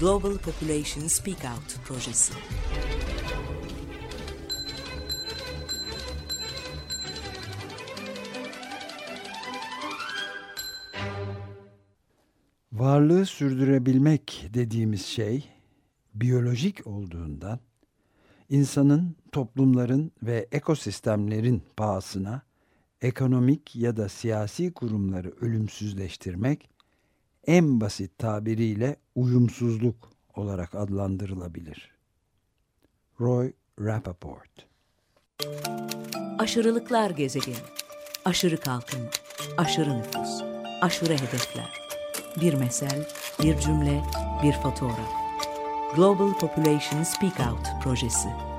Global Population Speak Out projesi. Varlığı sürdürebilmek dediğimiz şey biyolojik olduğundan insanın, toplumların ve ekosistemlerin pahasına ekonomik ya da siyasi kurumları ölümsüzleştirmek en basit tabiriyle uyumsuzluk olarak adlandırılabilir. Roy Rappaport Aşırılıklar gezegeni, aşırı kalkınma, aşırı nüfus, aşırı hedefler. Bir mesel, bir cümle, bir fotoğraf. Global Population Speak Out projesi.